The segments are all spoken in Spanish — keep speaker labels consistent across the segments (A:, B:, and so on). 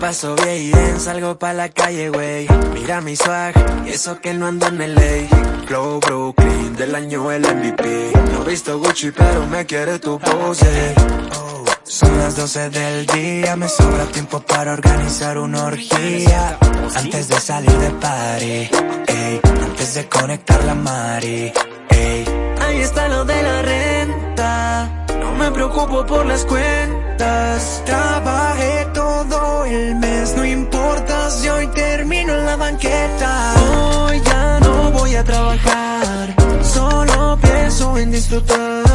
A: paso bien, salgo pa' la calle, wey. Mira mi swag, y eso que no ando en el ley. Flow Brooklyn, del año el MVP. No he visto Gucci, pero me quiere tu pose. Oh, son las 12 del día, me sobra tiempo para organizar una orgía. Antes de salir de party, ey, antes de conectar la mari, ey. Ahí está lo de la renta, preocupo por las cuentas. Trabajé todo el mes, no importa si hoy termino en la banqueta. Hoy ya no voy a trabajar, solo pienso en disfrutar.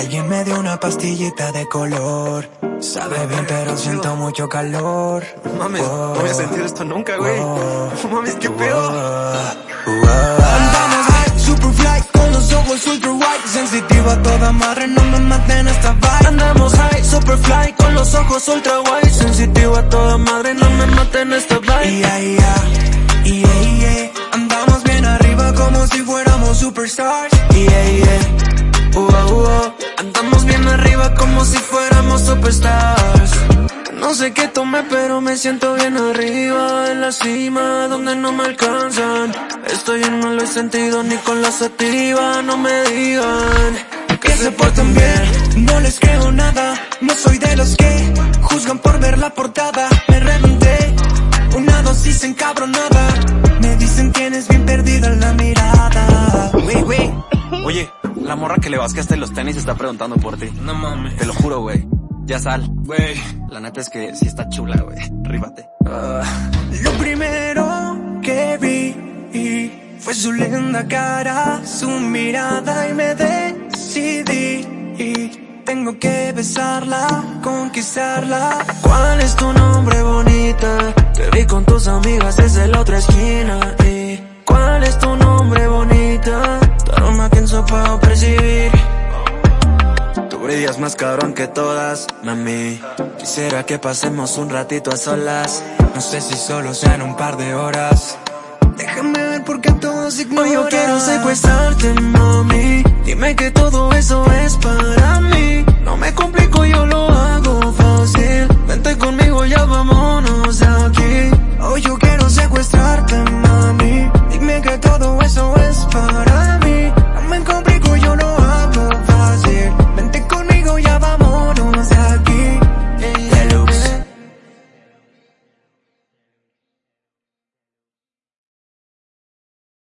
A: Alguien me dio una pastillita de color. Sabe bien, pero siento mucho calor.
B: Mames, no voy a sentir esto nunca, güey. Mames, qué pedo.
A: Andamos high, super fly, con los ojos ultra white Sensitiva a toda madre, no me maten esta vibe. Andamos high, super fly, con los ojos ultra white Sensitivo a toda madre, no me maten esta vibe. Yeah, yeah, yeah, yeah Andamos bien arriba como si fuéramos superstars como si fuéramos superstars. No sé qué tomé, pero me siento bien arriba En la cima, donde no me alcanzan. Estoy en no lo he sentido ni con la sativa No me digan que se porten bien. No les creo nada, no soy de los que Juzgan por ver la portada. Me reventé, una dosis encabronada. Me dicen tienes bien perdida la mirada
B: morra que le vasqueaste los tenis está preguntando por ti.
A: No mames
B: Te lo juro, güey. Ya sal.
A: Güey
B: La neta es que sí está chula, güey. Ríbate.
A: Lo primero que vi fue su linda cara, su mirada y me decidí. Tengo que besarla, conquistarla. ¿Cuál es tu nombre bonita? Te vi con tus amigas desde la otra esquina. Y ¿cuál es tu nombre bonita? Tu aroma que en puedo percibir. Brillas más cabrón que todas, mami. Quisiera que pasemos un ratito a solas. No sé si solo sean un par de horas. Déjame ver por qué todos ignoran. yo quiero secuestrarte, mami. Dime que todo eso es para mí.